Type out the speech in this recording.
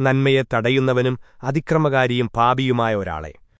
നന്മയെ തടയുന്നവനും അതിക്രമകാരിയും പാപിയുമായ ഒരാളെ.